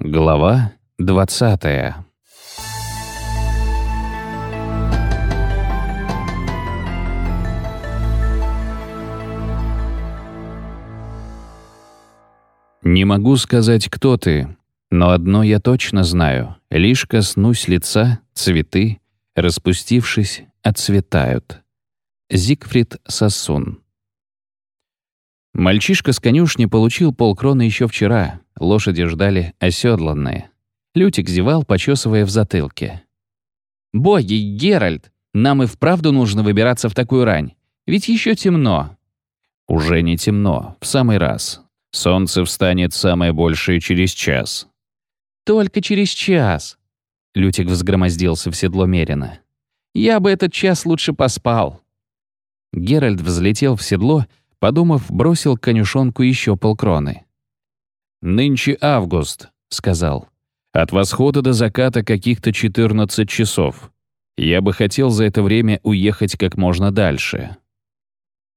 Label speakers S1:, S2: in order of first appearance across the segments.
S1: Глава 20 Не могу сказать, кто ты, но одно я точно знаю. Лишь коснусь лица, цветы, распустившись, отцветают. Зигфрид Сосун Мальчишка с конюшни получил полкроны еще вчера. Лошади ждали оседланные. Лютик зевал, почесывая в затылке. «Боги, Геральт, нам и вправду нужно выбираться в такую рань. Ведь еще темно». «Уже не темно, в самый раз. Солнце встанет самое большее через час».
S2: «Только через час». Лютик взгромоздился в седло Мерина. «Я бы этот час лучше поспал».
S1: Геральт взлетел в седло Подумав, бросил конюшонку еще полкроны. «Нынче август», — сказал. «От восхода до заката каких-то 14 часов. Я бы хотел за это время уехать как можно дальше».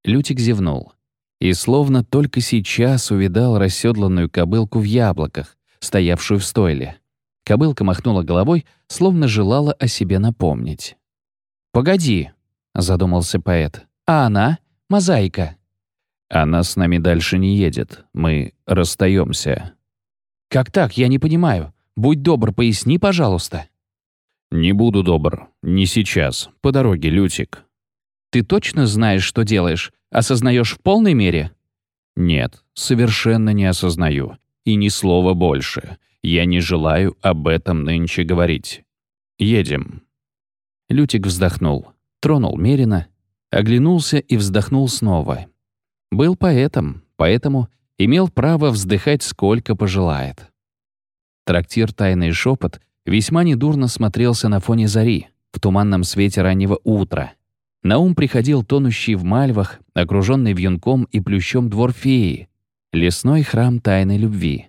S2: Лютик зевнул. И словно только сейчас увидал расседланную кобылку в яблоках, стоявшую в стойле. Кобылка махнула головой, словно желала о себе напомнить. «Погоди», — задумался поэт. «А она? Мозаика».
S1: Она с нами дальше не едет. Мы расстаемся.
S2: Как так? Я не понимаю. Будь добр, поясни, пожалуйста.
S1: Не буду добр. Не сейчас. По дороге, Лютик.
S2: Ты точно знаешь, что делаешь? Осознаешь в полной мере?
S1: Нет, совершенно не осознаю. И ни слова больше. Я не желаю об этом нынче говорить. Едем.
S2: Лютик вздохнул, тронул Мерина, оглянулся и вздохнул снова. Был поэтом, поэтому имел право вздыхать сколько пожелает. Трактир «Тайный шепот» весьма недурно смотрелся на фоне зари, в туманном свете раннего утра. На ум приходил тонущий в мальвах, окруженный вьюнком и плющом двор феи, лесной храм тайной любви.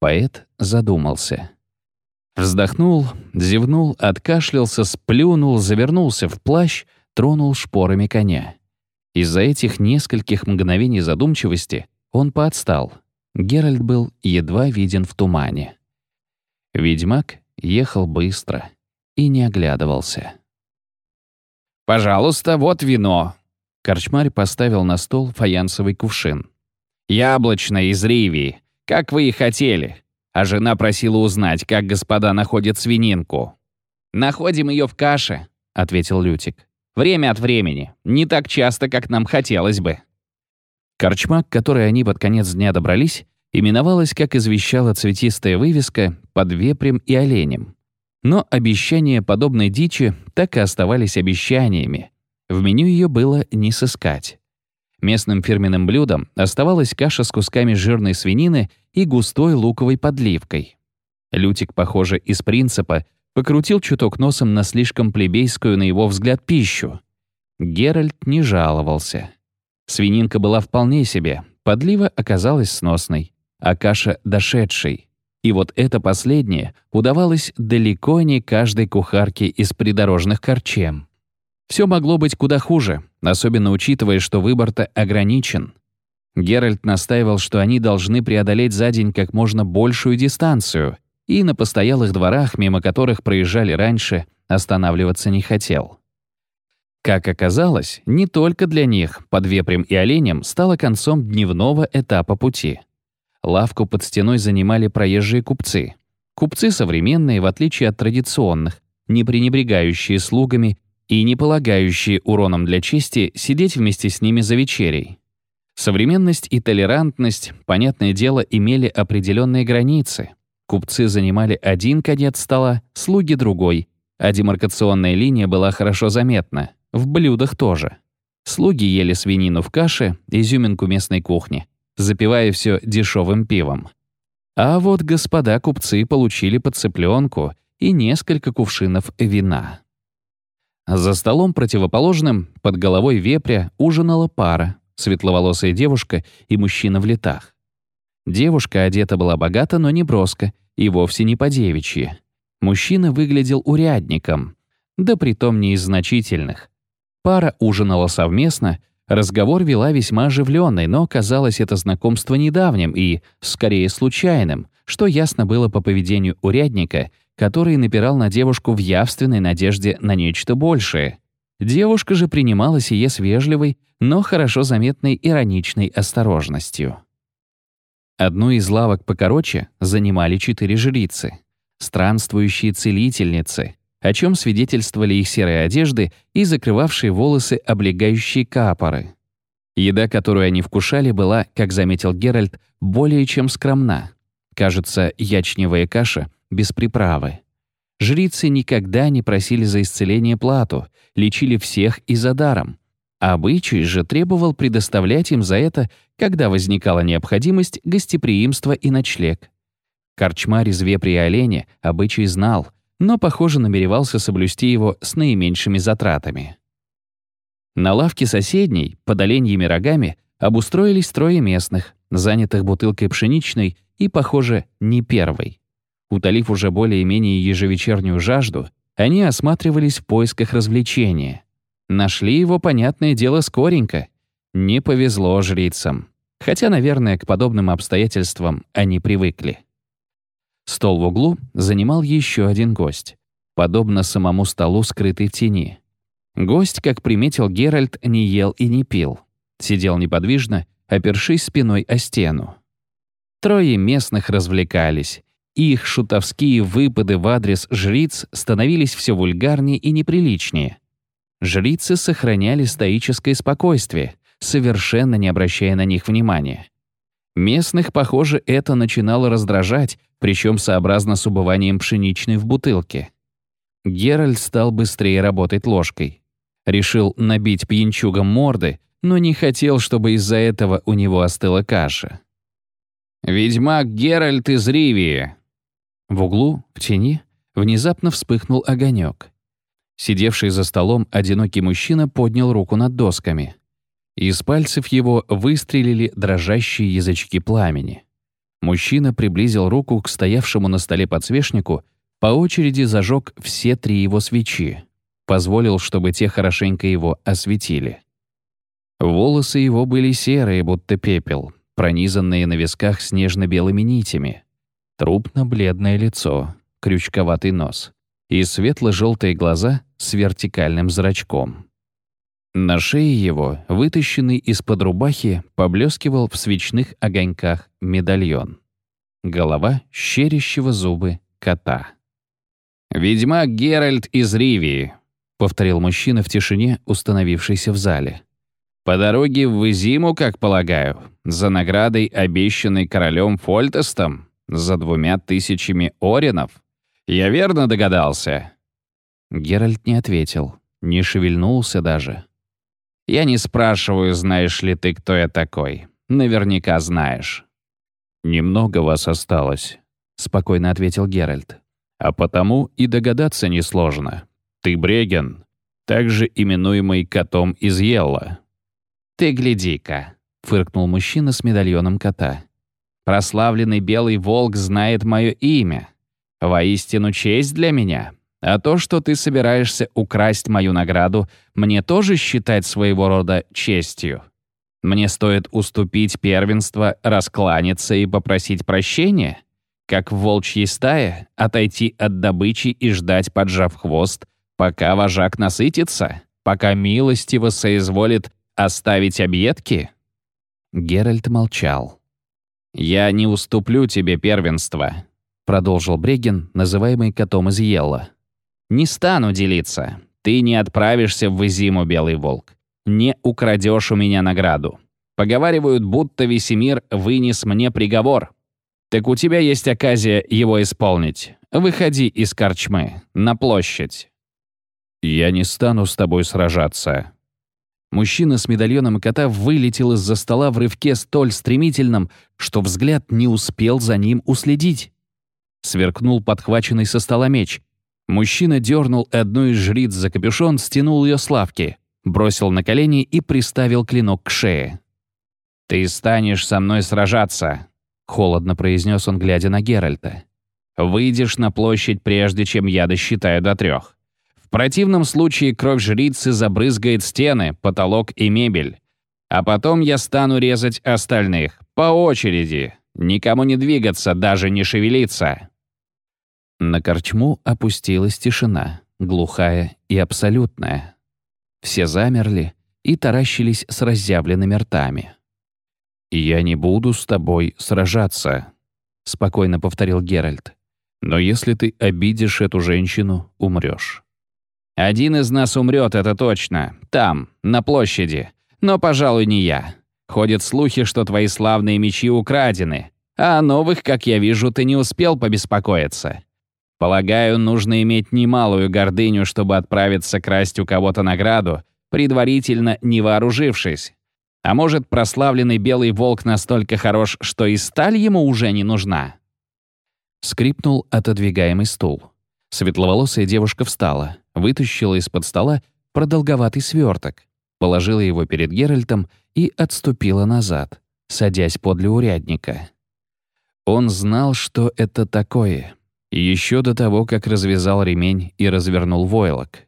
S2: Поэт задумался. Вздохнул, зевнул, откашлялся, сплюнул, завернулся в плащ, тронул шпорами коня. Из-за этих нескольких мгновений задумчивости он поотстал. Геральт был едва виден в тумане. Ведьмак ехал быстро и не оглядывался.
S3: «Пожалуйста, вот вино!»
S2: Корчмарь поставил на стол фаянсовый кувшин.
S3: «Яблочное из Ривии, как вы и хотели. А жена просила узнать, как господа находят свининку».
S2: «Находим ее в каше», — ответил Лютик. Время от времени. Не так часто, как нам хотелось бы. Корчма, к которой они под конец дня добрались, именовалась, как извещала цветистая вывеска, под вепрем и оленем. Но обещания подобной дичи так и оставались обещаниями. В меню ее было не сыскать. Местным фирменным блюдом оставалась каша с кусками жирной свинины и густой луковой подливкой. Лютик, похоже, из принципа покрутил чуток носом на слишком плебейскую, на его взгляд, пищу. Геральт не жаловался. Свининка была вполне себе, подлива оказалась сносной, а каша — дошедшей. И вот это последнее удавалось далеко не каждой кухарке из придорожных корчем. Все могло быть куда хуже, особенно учитывая, что выбор-то ограничен. Геральт настаивал, что они должны преодолеть за день как можно большую дистанцию — и на постоялых дворах, мимо которых проезжали раньше, останавливаться не хотел. Как оказалось, не только для них под вепрем и оленем стало концом дневного этапа пути. Лавку под стеной занимали проезжие купцы. Купцы современные, в отличие от традиционных, не пренебрегающие слугами и не полагающие уроном для чести сидеть вместе с ними за вечерей. Современность и толерантность, понятное дело, имели определенные границы. Купцы занимали один конец стола, слуги — другой, а демаркационная линия была хорошо заметна. В блюдах тоже. Слуги ели свинину в каше, изюминку местной кухни, запивая все дешевым пивом. А вот господа купцы получили подцыпленку и несколько кувшинов вина. За столом противоположным, под головой вепря, ужинала пара, светловолосая девушка и мужчина в летах. Девушка одета была богато, но не броско, и вовсе не по-девичьи. Мужчина выглядел урядником, да притом не из значительных. Пара ужинала совместно,
S1: Разговор вела весьма оживленный, но казалось это знакомство недавним и, скорее, случайным, что ясно было по поведению урядника, который напирал на девушку в явственной надежде на нечто большее. Девушка же принимала сие с вежливой, но хорошо заметной ироничной осторожностью. Одну из лавок покороче занимали четыре жрицы, странствующие целительницы, о чем свидетельствовали их серые одежды и закрывавшие волосы облегающие капоры. Еда, которую они вкушали, была, как заметил Геральт, более чем скромна. Кажется, ячневая каша без приправы. Жрицы никогда не просили за исцеление плату, лечили всех и за даром. Обычай же требовал предоставлять им за это, когда возникала необходимость, гостеприимство и ночлег. Корчма резве при олене обычай знал, но, похоже, намеревался соблюсти его с наименьшими затратами. На лавке соседней, под оленьими рогами, обустроились трое местных, занятых бутылкой пшеничной и, похоже, не первой. Утолив уже более-менее ежевечернюю жажду, они осматривались в поисках развлечения — Нашли его, понятное дело, скоренько. Не повезло жрицам. Хотя, наверное, к подобным обстоятельствам они привыкли. Стол в углу занимал еще один гость, подобно самому столу, скрытый в тени. Гость, как приметил Геральт, не ел и не пил. Сидел неподвижно, опершись спиной о стену. Трое местных развлекались. Их шутовские выпады в адрес жриц становились все вульгарнее и неприличнее. Жрицы сохраняли стоическое спокойствие, совершенно не обращая на них внимания. Местных, похоже, это начинало раздражать, причем сообразно с убыванием пшеничной в бутылке. Геральт стал быстрее работать ложкой. Решил набить пьянчугам морды, но не хотел, чтобы из-за этого у него остыла каша. «Ведьмак Геральт из Ривии!» В углу, в тени, внезапно вспыхнул огонек. Сидевший за столом одинокий мужчина поднял руку над досками. Из пальцев его выстрелили дрожащие язычки пламени. Мужчина приблизил руку к стоявшему на столе подсвечнику, по очереди зажег все три его свечи, позволил, чтобы те хорошенько его осветили. Волосы его были серые, будто пепел, пронизанные на висках снежно-белыми нитями. Трупно-бледное лицо, крючковатый нос и светло-желтые глаза с вертикальным зрачком. На шее его, вытащенный из-под рубахи, поблескивал в свечных огоньках медальон. Голова щерящего зубы кота. «Ведьмак Геральт из Ривии», — повторил мужчина в тишине, установившейся в зале. «По дороге в Изиму, как полагаю, за наградой, обещанной королем Фольтестом, за двумя тысячами оринов». Я верно догадался?» Геральт не ответил, не шевельнулся даже. «Я не спрашиваю, знаешь ли ты, кто я такой. Наверняка знаешь». «Немного вас осталось», — спокойно ответил Геральт. «А потому и догадаться несложно. Ты Бреген, также именуемый котом из Елла». «Ты гляди-ка», — фыркнул мужчина с медальоном кота. «Прославленный белый волк знает мое имя. Воистину честь для меня. А то, что ты собираешься украсть мою награду, мне тоже считать своего рода честью. Мне стоит уступить первенство, раскланяться и попросить прощения, как в волчьей стае, отойти от добычи и ждать, поджав хвост, пока вожак насытится, пока милостиво соизволит оставить объедки? Геральт молчал. «Я не уступлю тебе первенство продолжил Бреген, называемый котом из Елла. «Не стану делиться. Ты не отправишься в Изиму, Белый Волк. Не украдешь у меня награду. Поговаривают, будто Весемир вынес мне приговор. Так у тебя есть оказия его исполнить. Выходи из корчмы, на площадь». «Я не стану с тобой сражаться». Мужчина с медальоном кота вылетел из-за стола в рывке столь стремительном, что взгляд не успел за ним уследить. Сверкнул подхваченный со стола меч. Мужчина дернул одну из жриц за капюшон, стянул ее с лавки, бросил на колени и приставил клинок к шее. «Ты станешь со мной сражаться», — холодно произнес он, глядя на Геральта. «Выйдешь на площадь, прежде чем я досчитаю до трех. В противном случае кровь жрицы забрызгает стены, потолок и мебель.
S3: А потом я стану резать остальных. По очереди. Никому не двигаться, даже не шевелиться.
S1: На корчму опустилась тишина, глухая и абсолютная. Все замерли и таращились с разъявленными ртами. «Я не буду с тобой сражаться», — спокойно повторил Геральт. «Но если ты обидишь эту женщину, умрешь».
S3: «Один из нас умрет, это точно. Там, на площади. Но, пожалуй, не я. Ходят слухи, что твои славные мечи украдены, а о новых, как я вижу, ты не успел побеспокоиться. Полагаю, нужно иметь немалую гордыню, чтобы отправиться красть у кого-то награду, предварительно не вооружившись. А может, прославленный белый волк настолько хорош, что и сталь ему уже не нужна?
S1: Скрипнул отодвигаемый стул. Светловолосая девушка встала, вытащила из-под стола продолговатый сверток, положила его перед Геральтом и отступила назад, садясь подле урядника. Он знал, что это такое, еще до того, как развязал ремень и развернул войлок.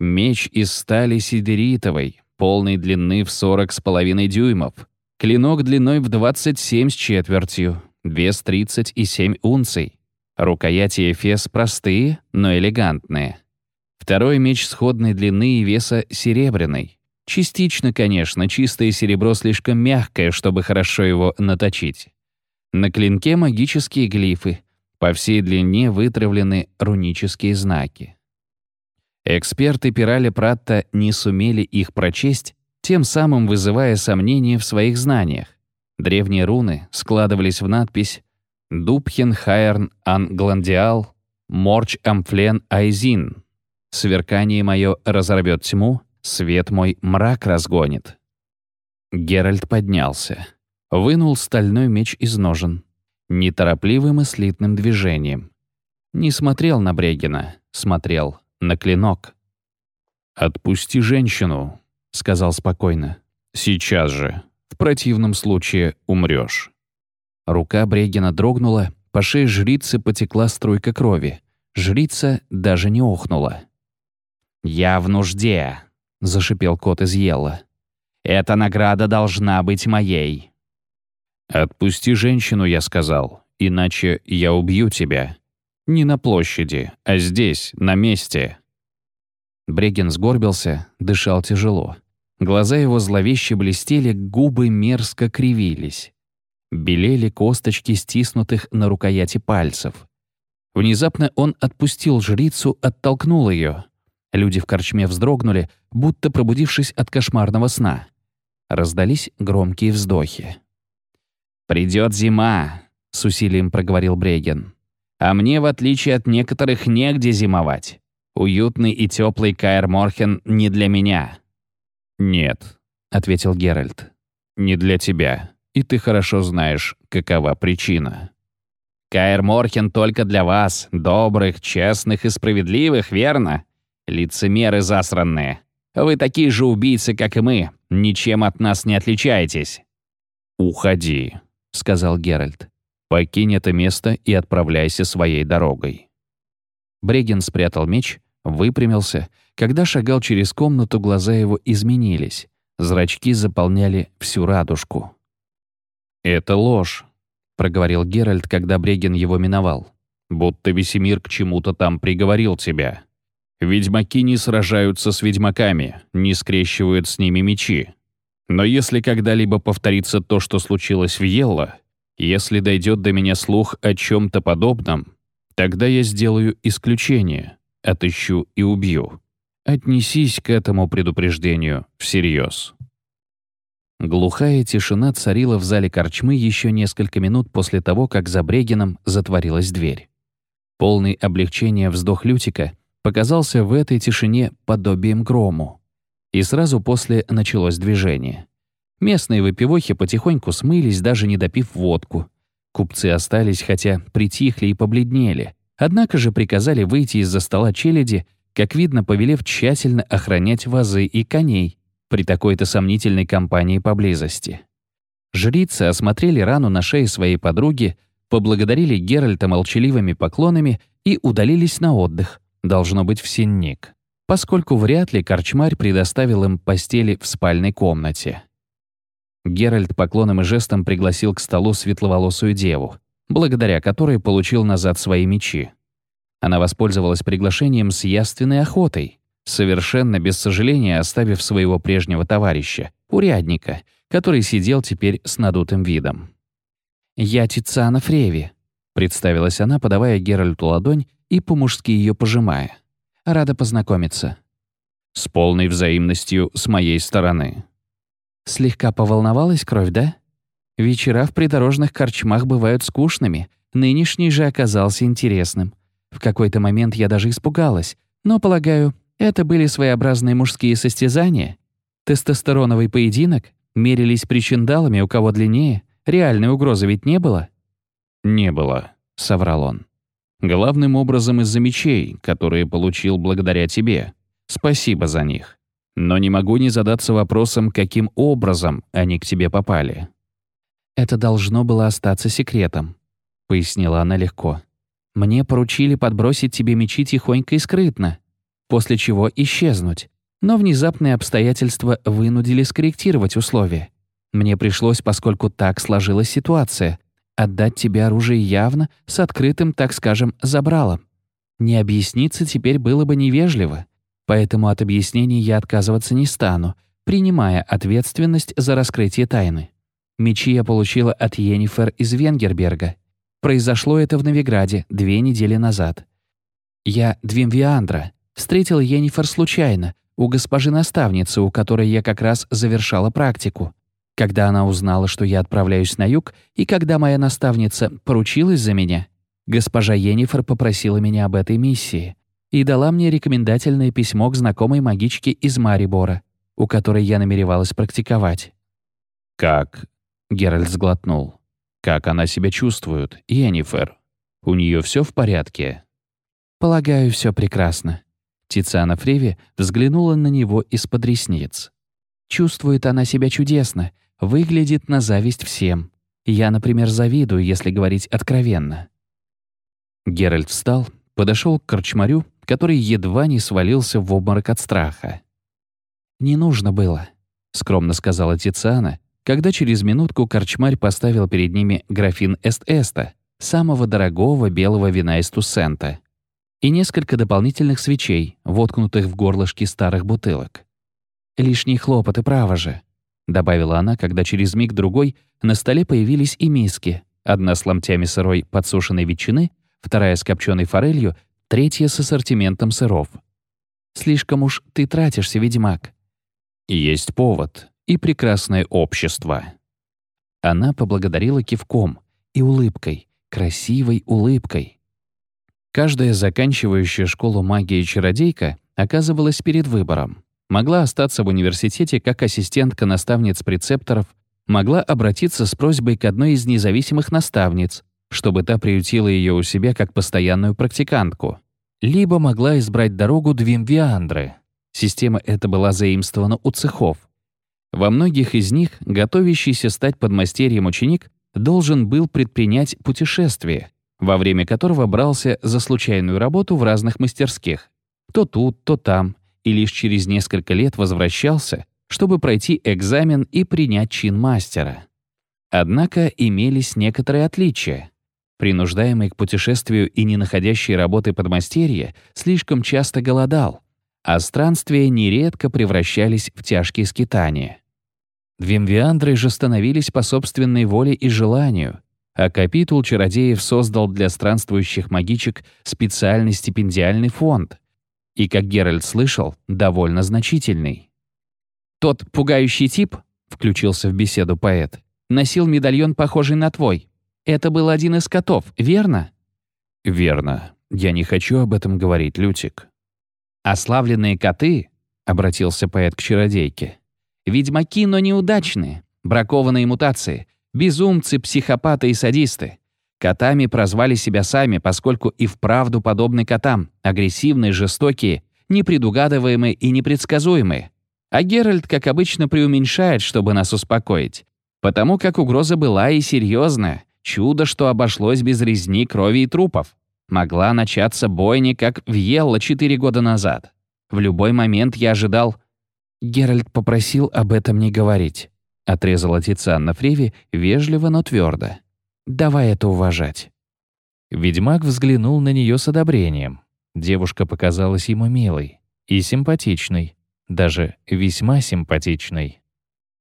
S1: Меч из стали сидеритовой, полной длины в 40 с половиной дюймов, клинок длиной в 27 с четвертью, вес 37 унций. Рукояти и эфес простые, но элегантные. Второй меч сходной длины и веса серебряный. Частично, конечно, чистое серебро слишком мягкое, чтобы хорошо его наточить. На клинке магические глифы. По всей длине вытравлены рунические знаки. Эксперты Пираля Пратта не сумели их прочесть, тем самым вызывая сомнения в своих знаниях. Древние руны складывались в надпись «Дубхен Хайерн Ан Гландиал Морч Амфлен Айзин». «Сверкание мое разорвет тьму, свет мой мрак разгонит». Геральт поднялся, вынул стальной меч из ножен, неторопливым и слитным движением. Не смотрел на Брегина, смотрел на клинок. «Отпусти женщину», — сказал спокойно. «Сейчас же. В противном случае умрешь». Рука Брегина дрогнула, по шее жрицы потекла струйка крови. Жрица даже не охнула.
S3: «Я в нужде», — зашипел кот из Ела. «Эта награда должна быть моей».
S1: «Отпусти женщину», — я сказал, — «иначе я убью тебя». Не на площади, а здесь, на месте». Бреген сгорбился, дышал тяжело. Глаза его зловеще блестели, губы мерзко кривились. Белели косточки стиснутых на рукояти пальцев. Внезапно он отпустил жрицу, оттолкнул ее. Люди в корчме вздрогнули, будто пробудившись от кошмарного сна. Раздались громкие вздохи.
S3: «Придет зима», — с усилием проговорил Бреген. А мне, в отличие от некоторых, негде зимовать. Уютный и теплый Каэр Морхен не для меня».
S1: «Нет», — ответил Геральт. «Не для тебя. И ты хорошо знаешь, какова причина».
S3: «Каэр Морхен только для вас, добрых, честных и справедливых, верно? Лицемеры засранные. Вы такие же убийцы, как и мы. Ничем от нас не отличаетесь».
S1: «Уходи», — сказал Геральт. Покинь это место и отправляйся своей дорогой». Бреген спрятал меч, выпрямился. Когда шагал через комнату, глаза его изменились. Зрачки заполняли всю радужку. «Это ложь», — проговорил Геральт, когда Бреген его миновал. «Будто Весемир к чему-то там приговорил тебя. Ведьмаки не сражаются с ведьмаками, не скрещивают с ними мечи. Но если когда-либо повторится то, что случилось в Елло, если дойдет до меня слух о чем-то подобном, тогда я сделаю исключение, отыщу и убью. Отнесись к этому предупреждению всерьез. Глухая тишина царила в зале корчмы еще несколько минут после того, как за Брегином затворилась дверь. Полный облегчения вздох Лютика показался в этой тишине подобием грому. И сразу после началось движение. Местные выпивохи потихоньку смылись, даже не допив водку. Купцы остались, хотя притихли и побледнели. Однако же приказали выйти из-за стола челяди, как видно, повелев тщательно охранять вазы и коней при такой-то сомнительной компании поблизости. Жрицы осмотрели рану на шее своей подруги, поблагодарили Геральта молчаливыми поклонами и удалились на отдых, должно быть, в синник, поскольку вряд ли корчмарь предоставил им постели в спальной комнате. Геральт поклоном и жестом пригласил к столу светловолосую деву, благодаря которой получил назад свои мечи. Она воспользовалась приглашением с яственной охотой, совершенно без сожаления оставив своего прежнего товарища, урядника, который сидел теперь с надутым видом. «Я Тициана Фреви», — представилась она, подавая Геральту ладонь и по-мужски ее пожимая. «Рада познакомиться».
S3: «С полной взаимностью с моей стороны».
S1: Слегка поволновалась кровь, да? Вечера в придорожных корчмах бывают скучными, нынешний же оказался интересным. В какой-то момент я даже испугалась, но, полагаю, это были своеобразные мужские состязания. Тестостероновый поединок, мерились причиндалами, у кого длиннее, реальной угрозы ведь не было?
S3: «Не было», — соврал он. «Главным образом из-за мечей, которые получил благодаря тебе. Спасибо за них. Но не могу не задаться вопросом, каким образом они к тебе попали».
S1: «Это должно было остаться секретом», — пояснила она легко. «Мне поручили подбросить тебе мечи тихонько и скрытно, после чего исчезнуть. Но внезапные обстоятельства вынудили скорректировать условия. Мне пришлось, поскольку так сложилась ситуация, отдать тебе оружие явно с открытым, так скажем, забралом. Не объясниться теперь было бы невежливо, поэтому от объяснений я отказываться не стану, принимая ответственность за раскрытие тайны. Мечи я получила от Йеннифер из Венгерберга. Произошло это в Новиграде две недели назад. Я Двимвиандра, Встретил Йеннифер случайно, у госпожи-наставницы, у которой я как раз завершала практику. Когда она узнала, что я отправляюсь на юг, и когда моя наставница поручилась за меня, госпожа Йеннифер попросила меня об этой миссии и дала мне рекомендательное письмо к знакомой магичке из Марибора, у которой я намеревалась практиковать.
S3: «Как?» — Геральт сглотнул. «Как она себя чувствует, Йеннифер? У нее все в порядке?»
S1: «Полагаю, все прекрасно. Тициана Фреви взглянула на него из-под ресниц. Чувствует она себя чудесно, выглядит на зависть всем. Я, например, завидую, если говорить откровенно.
S3: Геральт встал, подошел к корчмарю, который едва не свалился в обморок от страха.
S1: «Не нужно было», — скромно сказала Тициана, когда через минутку корчмарь поставил перед ними графин Эст-Эста, самого дорогого белого вина из Туссента и несколько дополнительных свечей, воткнутых в горлышки старых бутылок. «Лишние хлопоты, право же», — добавила она, когда через миг-другой на столе появились и миски, одна с ломтями сырой подсушенной ветчины, вторая с копченой форелью, третья с ассортиментом сыров. «Слишком уж ты тратишься, ведьмак».
S3: «Есть повод и прекрасное общество».
S1: Она поблагодарила кивком и улыбкой, красивой улыбкой. Каждая заканчивающая школу магии чародейка оказывалась перед выбором. Могла остаться в университете как ассистентка наставниц-прецепторов, могла обратиться с просьбой к одной из независимых наставниц, чтобы та приютила ее у себя как постоянную практикантку. Либо могла избрать дорогу Двимвиандры. Система эта была заимствована у цехов. Во многих из них готовящийся стать подмастерьем ученик должен был предпринять путешествие, во время которого брался за случайную работу в разных мастерских. То тут, то там, и лишь через несколько лет возвращался, чтобы пройти экзамен и принять чин мастера. Однако имелись некоторые отличия. Принуждаемый к путешествию и не находящий работы подмастерья слишком часто голодал, а странствия нередко превращались в тяжкие скитания. Вимвиандры же становились по собственной воле и желанию, а капитул чародеев создал для странствующих магичек специальный стипендиальный фонд. И, как Геральт слышал, довольно значительный. «Тот пугающий тип», — включился в беседу поэт, «носил медальон, похожий на твой. Это был один из котов, верно?»
S3: «Верно. Я не хочу об этом говорить, Лютик».
S1: «Ославленные коты», — обратился поэт к чародейке, «ведьмаки, но неудачные, бракованные мутации, Безумцы, психопаты и садисты. Котами прозвали себя сами, поскольку и вправду подобны котам, агрессивные, жестокие, непредугадываемые и непредсказуемые. А Геральт, как обычно, преуменьшает, чтобы нас успокоить. Потому как угроза была и серьезная. Чудо, что обошлось без резни, крови и трупов. Могла начаться бойня, как в Елла четыре года назад. В любой момент я ожидал... Геральт попросил об этом не говорить. — отрезала Тицианна Фреви вежливо, но твердо. «Давай это уважать».
S2: Ведьмак взглянул на нее с одобрением. Девушка показалась ему милой и симпатичной, даже весьма симпатичной.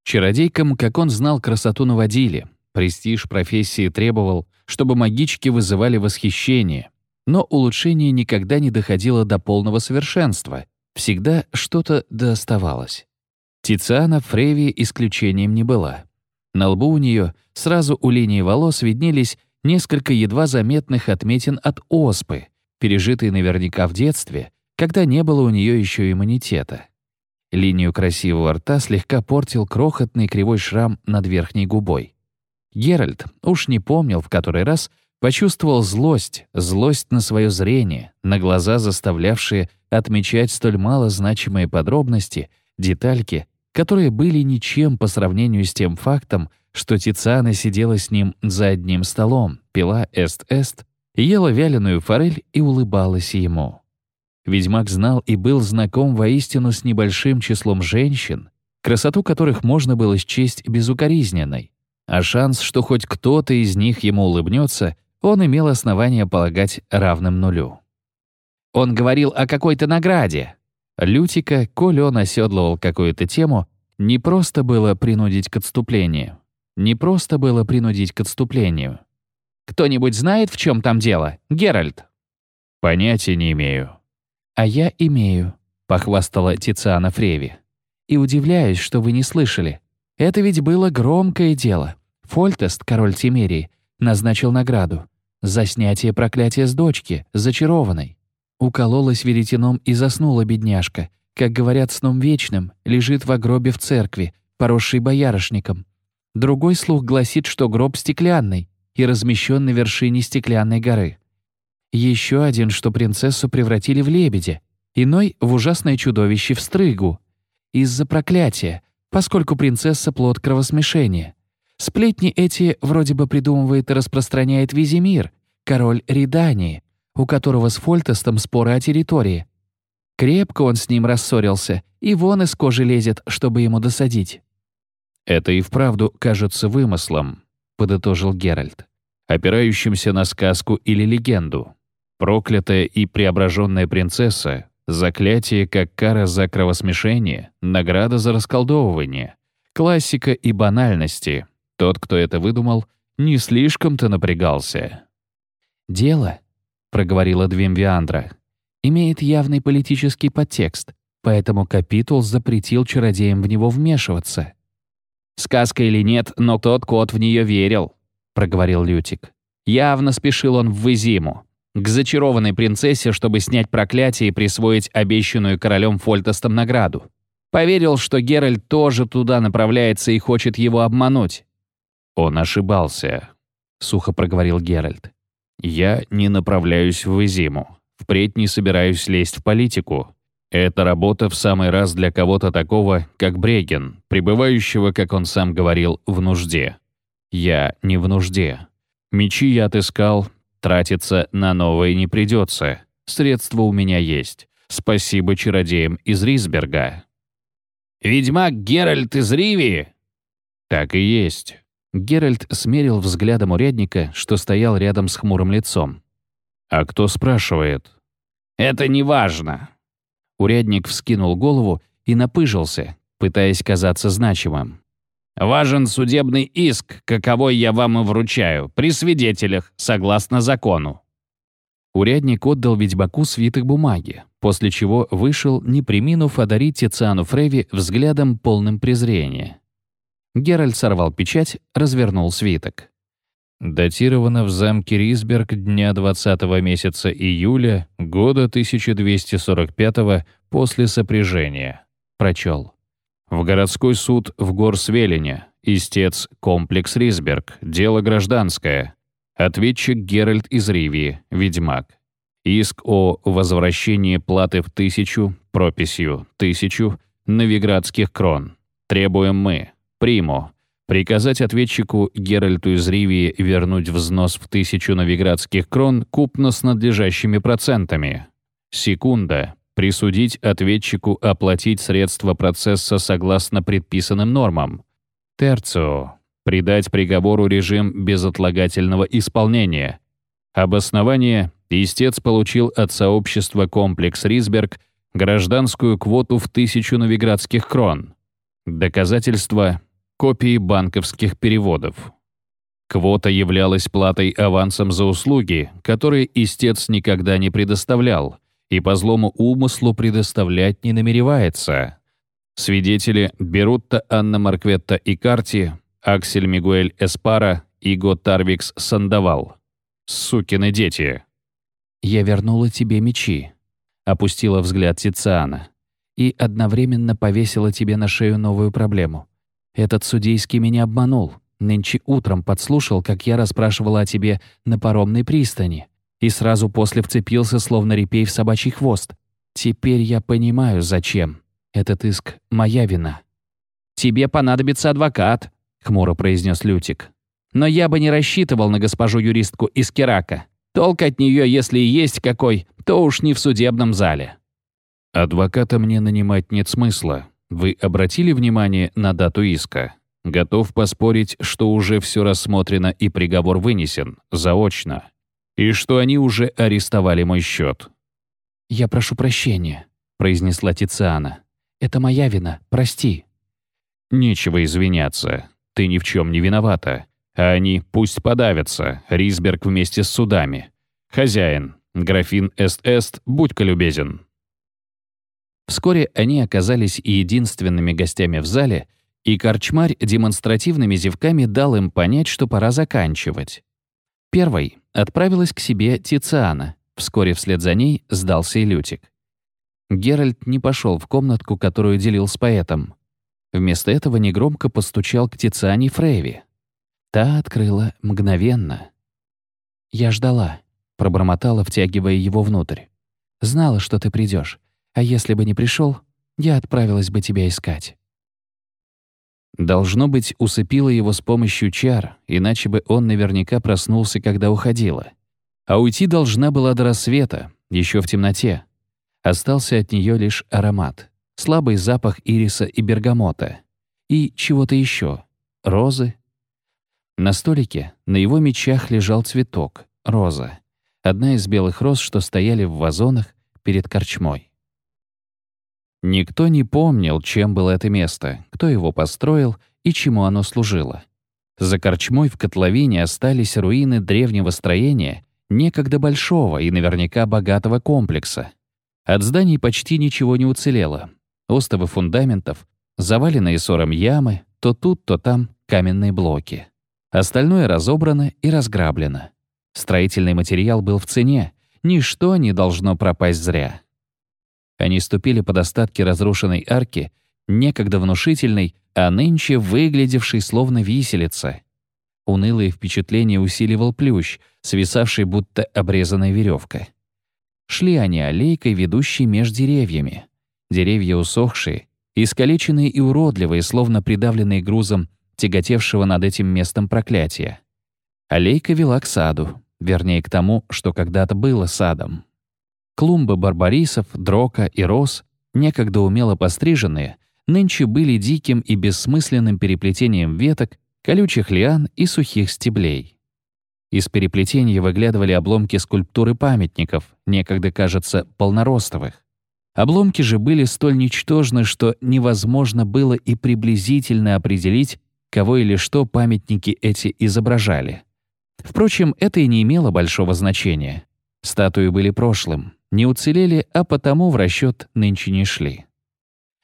S1: Чародейкам, как он знал, красоту наводили. Престиж профессии требовал, чтобы магички вызывали восхищение. Но улучшение никогда не доходило до полного совершенства. Всегда что-то дооставалось. Тициана Фреви исключением не была. На лбу у нее сразу у линии волос виднелись несколько едва заметных отметин от оспы, пережитые наверняка в детстве, когда не было у нее еще иммунитета. Линию красивого рта слегка портил крохотный кривой шрам над верхней губой. Геральт, уж не помнил в который раз, почувствовал злость, злость на свое зрение, на глаза, заставлявшие отмечать столь мало значимые подробности, детальки, которые были ничем по сравнению с тем фактом, что Тициана сидела с ним за одним столом, пила эст-эст, ела вяленую форель и улыбалась ему. Ведьмак знал и был знаком воистину с небольшим числом женщин, красоту которых можно было счесть безукоризненной, а шанс, что хоть кто-то из них ему улыбнется, он имел основания полагать равным нулю. Он говорил о какой-то награде. Лютика, коль он оседлывал какую-то тему, не просто было принудить к отступлению. Не просто было принудить к отступлению. «Кто-нибудь знает, в чем там дело? Геральт?»
S2: «Понятия не имею»,
S1: «А я имею», — похвастала Тициана Фреви. «И удивляюсь, что вы не слышали. Это ведь было громкое дело. Фольтест, король Тимерии, назначил награду. За снятие проклятия с дочки, зачарованной. Укололась веретеном и заснула бедняжка. Как говорят сном вечным, лежит в гробе в церкви, поросший боярышником. Другой слух гласит, что гроб стеклянный и размещен на вершине стеклянной горы. Еще один, что принцессу превратили в лебедя, иной — в ужасное чудовище в стрыгу. Из-за проклятия, поскольку принцесса — плод кровосмешения. Сплетни эти вроде бы придумывает и распространяет Визимир, король Ридании, у которого с Фольтестом споры о территории. Крепко он с ним рассорился, и вон из кожи лезет, чтобы ему досадить.
S2: «Это и вправду кажется вымыслом», — подытожил Геральт, опирающимся на сказку или легенду. Проклятая и преображенная принцесса — заклятие как кара за кровосмешение, награда за расколдовывание, классика и банальности. Тот, кто это выдумал, не слишком-то напрягался.
S1: «Дело», — проговорила Двимвиандра, — «имеет явный политический подтекст, поэтому капитул запретил чародеям в него вмешиваться».
S3: «Сказка или нет, но тот кот в нее верил», — проговорил Лютик. «Явно спешил он в Визиму к зачарованной принцессе, чтобы снять проклятие и присвоить обещанную королем Фольтостом награду. Поверил, что Геральт тоже туда направляется и хочет его обмануть.
S2: «Он ошибался», — сухо проговорил Геральт. «Я не направляюсь в Изиму. Впредь не собираюсь лезть в политику. Это работа в самый раз для кого-то такого, как Бреген, пребывающего, как он сам говорил, в нужде. Я не в нужде. Мечи я отыскал, Тратиться на новые не придется. Средства у меня есть. Спасибо чародеям из Рисберга.
S3: «Ведьмак Геральт из Ривии?»
S2: «Так и есть».
S1: Геральт смерил взглядом урядника, что стоял рядом с хмурым лицом.
S2: «А кто спрашивает?»
S3: «Это не важно».
S1: Урядник вскинул голову и напыжился, пытаясь казаться значимым.
S3: Важен судебный иск, каковой я вам и вручаю, при свидетелях, согласно закону».
S1: Урядник отдал ведьбаку свиток бумаги, после чего вышел, не приминув одарить Тициану Фреви взглядом полным презрения. Геральт сорвал печать, развернул свиток.
S2: Датировано в замке Рисберг дня 20 месяца июля года 1245 после сопряжения. Прочел. В городской суд в Горсвелине. Истец комплекс Рисберг. Дело гражданское. Ответчик Геральт из Ривии, ведьмак. Иск о возвращении платы в тысячу, прописью тысячу, новиградских крон. Требуем мы. Приму. Приказать ответчику Геральту из Ривии вернуть взнос в тысячу новиградских крон купно с надлежащими процентами. Секунда. Присудить ответчику оплатить средства процесса согласно предписанным нормам. Терцио. Придать приговору режим безотлагательного исполнения. Обоснование. Истец получил от сообщества «Комплекс Рисберг» гражданскую квоту в тысячу новиградских крон. Доказательства – копии банковских переводов. Квота являлась платой авансом за услуги, которые истец никогда не предоставлял и по злому умыслу предоставлять не намеревается. Свидетели Берутта Анна Маркветта и Карти, Аксель Мигуэль Эспара и Гот Тарвикс Сандавал. Сукины дети.
S1: «Я вернула тебе мечи», — опустила взгляд Тициана, «и одновременно повесила тебе на шею новую проблему. Этот судейский меня обманул. Нынче утром подслушал, как я расспрашивала о тебе на паромной пристани, и сразу после вцепился, словно репей в собачий хвост. Теперь я понимаю, зачем. Этот иск — моя вина».
S3: «Тебе понадобится адвокат», — хмуро произнес Лютик. «Но я бы не рассчитывал на госпожу юристку из Керака. Толк от нее, если и есть какой, то уж не в судебном зале».
S2: «Адвоката мне нанимать нет смысла. Вы обратили внимание на дату иска?» Готов поспорить, что уже все рассмотрено и приговор вынесен, заочно. И что они уже арестовали мой счет.
S1: «Я прошу прощения», — произнесла Тициана. «Это моя вина, прости».
S2: «Нечего извиняться. Ты ни в чем не виновата. А они пусть подавятся, Рисберг вместе с судами. Хозяин, графин Эст-Эст, будь-ка любезен».
S1: Вскоре они оказались единственными гостями в зале — и корчмарь демонстративными зевками дал им понять, что пора заканчивать. Первой отправилась к себе Тициана. Вскоре вслед за ней сдался и Лютик. Геральт не пошел в комнатку, которую делил с поэтом. Вместо этого негромко постучал к Тициане Фрейви. Та открыла мгновенно. «Я ждала», — пробормотала, втягивая его внутрь. «Знала, что ты придешь, а если бы не пришел, я отправилась бы тебя искать». Должно быть, усыпила его с помощью чар, иначе бы он наверняка проснулся, когда уходила. А уйти должна была до рассвета, еще в темноте. Остался от нее лишь аромат, слабый запах ириса и бергамота. И чего-то еще. Розы. На столике на его мечах лежал цветок, роза. Одна из белых роз, что стояли в вазонах перед корчмой. Никто не помнил, чем было это место, кто его построил и чему оно служило. За корчмой в котловине остались руины древнего строения, некогда большого и наверняка богатого комплекса. От зданий почти ничего не уцелело. Остовы фундаментов, заваленные ссором ямы, то тут, то там каменные блоки. Остальное разобрано и разграблено. Строительный материал был в цене, ничто не должно пропасть зря. Они ступили под остатки разрушенной арки, некогда внушительной, а нынче выглядевшей словно виселица. Унылые впечатления усиливал плющ, свисавший будто обрезанная веревка. Шли они аллейкой, ведущей меж деревьями. Деревья усохшие, искалеченные и уродливые, словно придавленные грузом тяготевшего над этим местом проклятия. Аллейка вела к саду, вернее, к тому, что когда-то было садом. Клумбы барбарисов, дрока и роз, некогда умело постриженные, нынче были диким и бессмысленным переплетением веток, колючих лиан и сухих стеблей. Из переплетения выглядывали обломки скульптуры памятников, некогда, кажется, полноростовых. Обломки же были столь ничтожны, что невозможно было и приблизительно определить, кого или что памятники эти изображали. Впрочем, это и не имело большого значения. Статуи были прошлым, не уцелели, а потому в расчет нынче не шли.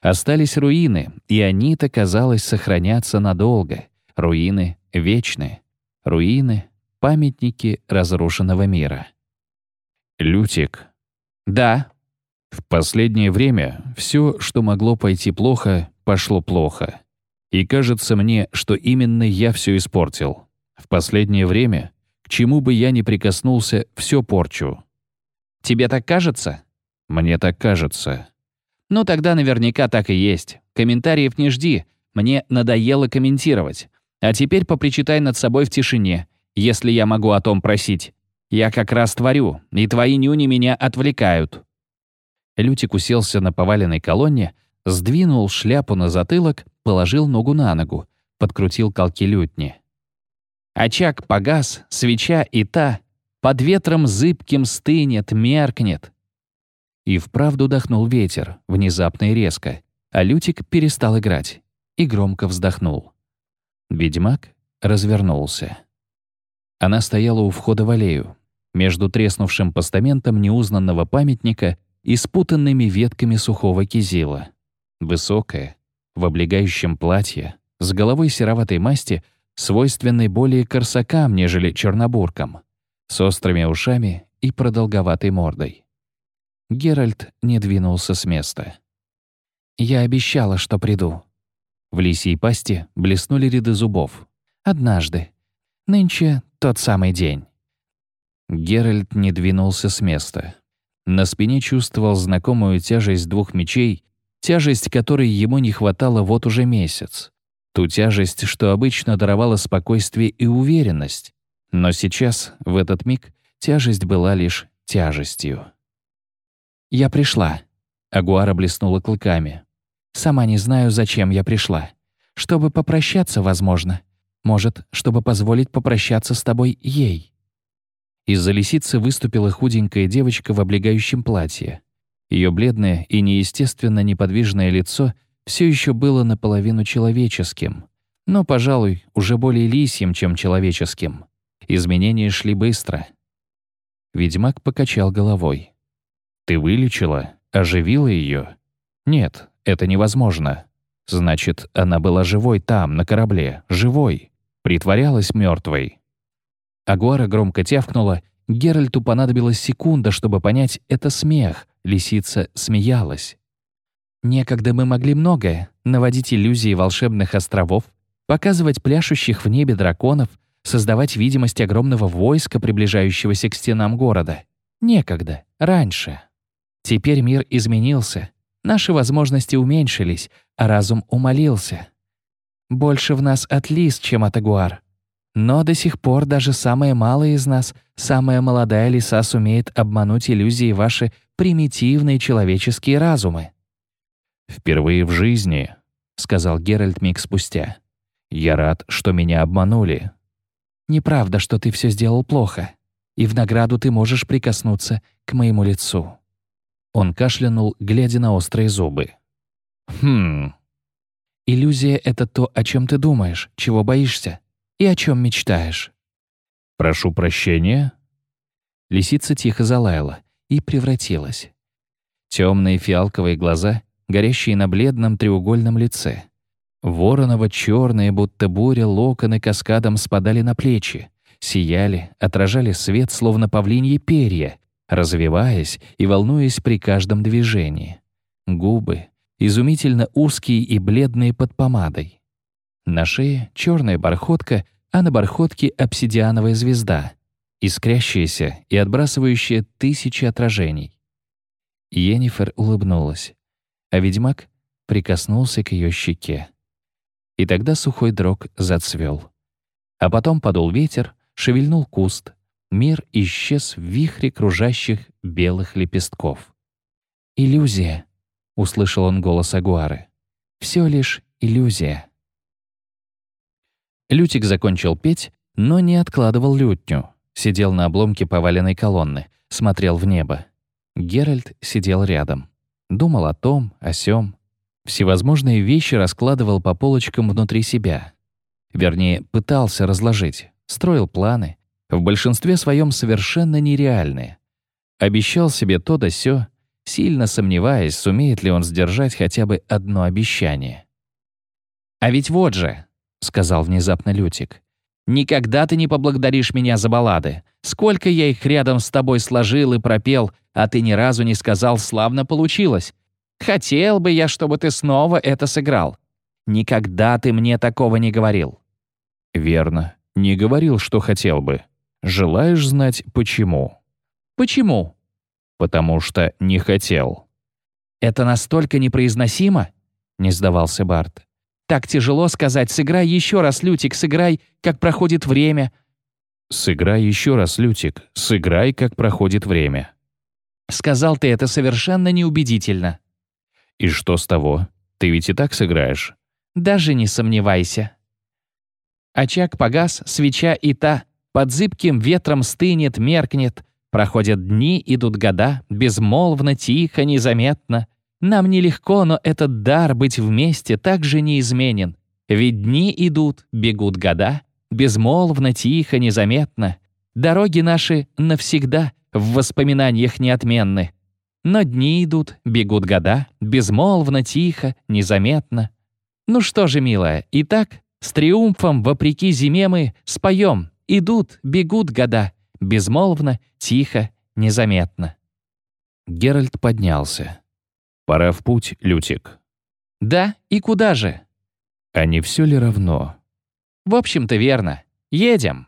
S1: Остались руины, и они-то, казалось, сохранятся надолго. Руины вечные. Руины — памятники разрушенного мира.
S2: Лютик.
S3: Да.
S2: В последнее время все, что могло пойти плохо, пошло плохо. И кажется мне, что именно я все испортил. В последнее время, к чему бы я ни прикоснулся, все порчу.
S3: Тебе так кажется?
S2: Мне так кажется.
S3: Ну тогда наверняка так и есть. Комментариев не жди. Мне надоело комментировать. А теперь попричитай над собой в тишине, если я могу о том просить. Я как раз творю, и твои нюни меня отвлекают».
S1: Лютик уселся на поваленной колонне, сдвинул шляпу на затылок, положил ногу на ногу, подкрутил колки лютни. Очаг погас, свеча и та под ветром зыбким стынет, меркнет. И вправду дохнул ветер, внезапно и резко, а Лютик перестал играть и громко вздохнул. Ведьмак развернулся. Она стояла у входа в аллею, между треснувшим постаментом неузнанного памятника и спутанными ветками сухого кизила. Высокая, в облегающем платье, с головой сероватой масти, свойственной более корсакам, нежели чернобуркам, с острыми ушами и продолговатой мордой. Геральт не двинулся с места. «Я обещала, что приду». В лисьей пасти блеснули ряды зубов. «Однажды. Нынче тот самый день». Геральт не двинулся с места. На спине чувствовал знакомую тяжесть двух мечей, тяжесть которой ему не хватало вот уже месяц. Ту тяжесть, что обычно даровала спокойствие и уверенность. Но сейчас, в этот миг, тяжесть была лишь тяжестью. «Я пришла», — Агуара блеснула клыками. «Сама не знаю, зачем я пришла. Чтобы попрощаться, возможно. Может, чтобы позволить попрощаться с тобой ей». Из-за лисицы выступила худенькая девочка в облегающем платье. Ее бледное и неестественно неподвижное лицо все еще было наполовину человеческим, но, пожалуй, уже более лисьим, чем человеческим. Изменения шли быстро. Ведьмак покачал головой. «Ты вылечила? Оживила ее? Нет, это невозможно. Значит, она была живой там, на корабле, живой. Притворялась мертвой. Агуара громко тявкнула. Геральту понадобилась секунда, чтобы понять, это смех. Лисица смеялась. Некогда мы могли многое — наводить иллюзии волшебных островов, показывать пляшущих в небе драконов, создавать видимость огромного войска, приближающегося к стенам города. Некогда, раньше. Теперь мир изменился, наши возможности уменьшились, а разум умолился. Больше в нас от лис, чем от агуар. Но до сих пор даже самая малая из нас, самая молодая лиса сумеет обмануть иллюзии ваши примитивные человеческие разумы. «Впервые в жизни», — сказал Геральт миг спустя. «Я рад, что меня обманули». «Неправда, что ты все сделал плохо, и в награду ты можешь прикоснуться к моему лицу». Он кашлянул, глядя на острые зубы. «Хм...» «Иллюзия — это то, о чем ты думаешь, чего боишься и о чем мечтаешь?»
S2: «Прошу прощения».
S1: Лисица тихо залаяла и превратилась. Темные фиалковые глаза, горящие на бледном треугольном лице. Вороново черные, будто буря, локоны каскадом спадали на плечи, сияли, отражали свет, словно павлиньи перья, развиваясь и волнуясь при каждом движении. Губы, изумительно узкие и бледные под помадой. На шее черная бархотка, а на бархотке обсидиановая звезда, искрящаяся и отбрасывающая тысячи отражений. Йеннифер улыбнулась, а ведьмак прикоснулся к ее щеке. И тогда сухой дрог зацвел. А потом подул ветер, шевельнул куст, мир исчез в вихре кружащих белых лепестков. «Иллюзия», — услышал он голос Агуары. «Все лишь иллюзия». Лютик закончил петь, но не откладывал лютню. Сидел на обломке поваленной колонны, смотрел в небо. Геральт сидел рядом. Думал о том, о сём. Всевозможные вещи раскладывал по полочкам внутри себя. Вернее, пытался разложить, строил планы, в большинстве своем совершенно нереальные. Обещал себе то да сё, сильно сомневаясь, сумеет ли он сдержать хотя бы одно обещание. «А ведь вот же», — сказал внезапно Лютик. «Никогда ты не поблагодаришь меня за баллады. Сколько я их рядом с тобой сложил и пропел, а ты ни разу не сказал «славно получилось». Хотел бы я, чтобы ты снова это сыграл. Никогда ты мне такого не говорил».
S2: «Верно. Не говорил, что хотел бы. Желаешь знать, почему?»
S1: «Почему?»
S2: «Потому что не хотел».
S1: «Это настолько непроизносимо?» — не сдавался Барт. Так тяжело сказать. Сыграй еще раз, Лютик, сыграй, как проходит время.
S2: Сыграй еще раз, Лютик. Сыграй, как проходит время.
S1: Сказал ты это совершенно неубедительно.
S2: И что с того? Ты ведь и так сыграешь.
S1: Даже не сомневайся.
S2: Очаг погас, свеча и та, под зыбким ветром стынет, меркнет. Проходят дни, идут года, безмолвно, тихо, незаметно. Нам нелегко, но этот дар быть вместе так же неизменен. Ведь дни идут, бегут года, безмолвно, тихо, незаметно. Дороги наши навсегда в воспоминаниях неотменны. Но дни идут, бегут года, безмолвно, тихо, незаметно. Ну что же, милая, итак, с триумфом, вопреки зиме мы, споем. Идут, бегут года, безмолвно, тихо, незаметно.
S1: Геральт поднялся. «Пора в путь, Лютик».
S2: «Да, и куда же?»
S1: «А не все ли равно?»
S2: «В общем-то, верно. Едем».